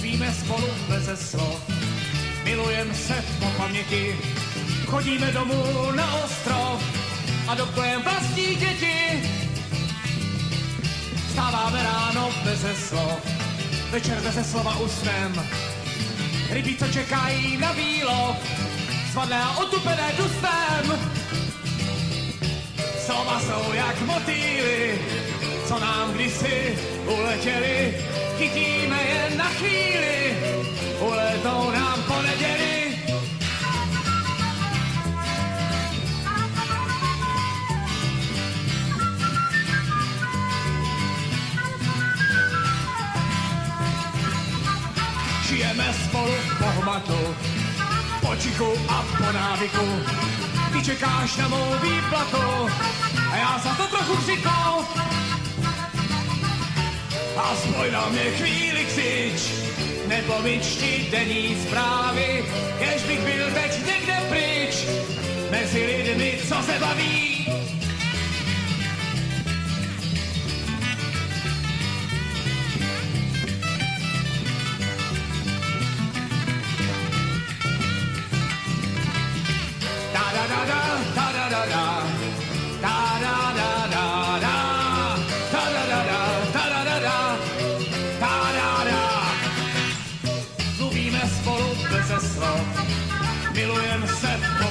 mluvíme spolu bez slov. Milujem se po paměti, chodíme domů na ostrov a dokujeme vlastní děti. Vstáváme ráno bez slov, večer bez slova usnem. Rybí, co čekají na výlov, svadné a otupené dustem. Slova jsou jak motýly, co nám kdysi uletěli, chytíme je na chvíli, uletou nám po neděli. Žijeme spolu po hmatu, po čichu a po návyku. Ty čekáš na mou výplatu a já za to trochu křikou. Aspoň na mě chvíli křič, nebo mi čti denní zprávy, jež bych byl teď někde pryč, mezi lidmi, co se baví. Da da da da da da beze slov. Milujem se po